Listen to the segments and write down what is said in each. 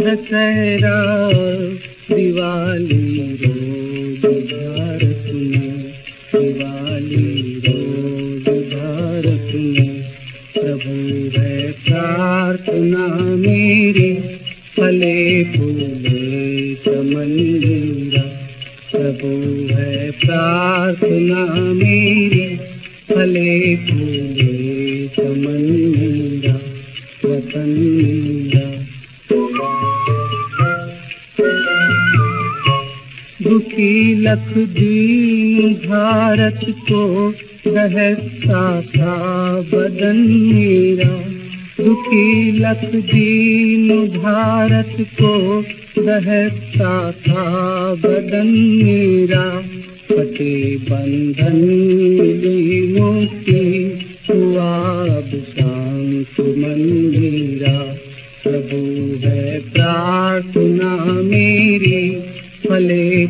दशहरा दिवाली रोज भारत में दिवाली रोज भारत में प्रभु है प्रार्थना मेरी, फले फूले मेरा प्रभु है प्रार्थना मेरी, फले फूले दुखी लख दीन भारत को दहकता था बदन मेरा। दुखी लख दीन भारत को दहकता था बदन मेरा। फटे बंधन मिली मुक्ति फले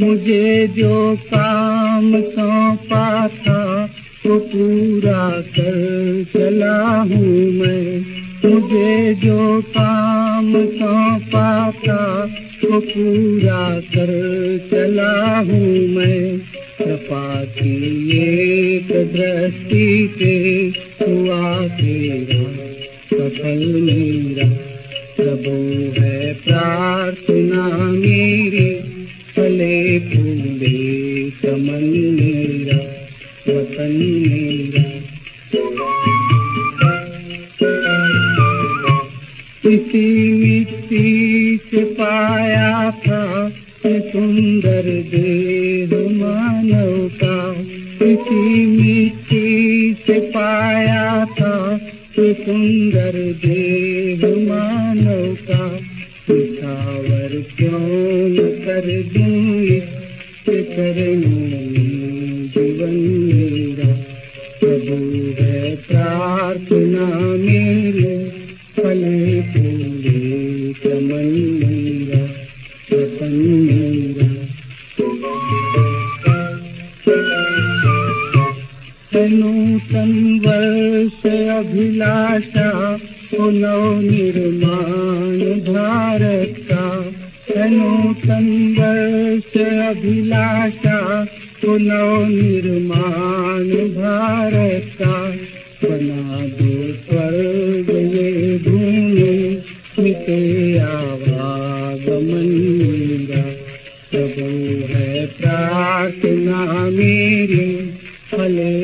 मुझे जो काम सौंपा था वो पूरा कर चला हूँ मैं। मुझे जो काम सौंपा था वो पूरा कर चला हूँ मैं कृपा की एक दृष्टि से हुआ तेरा, सफल मेरा। प्रभु है प्रार्थना मेरी, फले फूले चमन मेरा, वतन मेरा। मिट्टी से पाया था सुंदर देह मानव का इसी मिट्टी से पाया था। सुंदर देह मानव का उठावर क्यों कर दूँ इससे करने जीवन मेरा, प्रभु है प्रार्थना मेरी, फले फूले चमन मेरा मेरा नूतन वर्ष अभिलाषा निर्माण भारत का नूतन वर्ष अभिलाषा का बना दो स्वर्ग प्रभु है प्रार्थना मेरी फले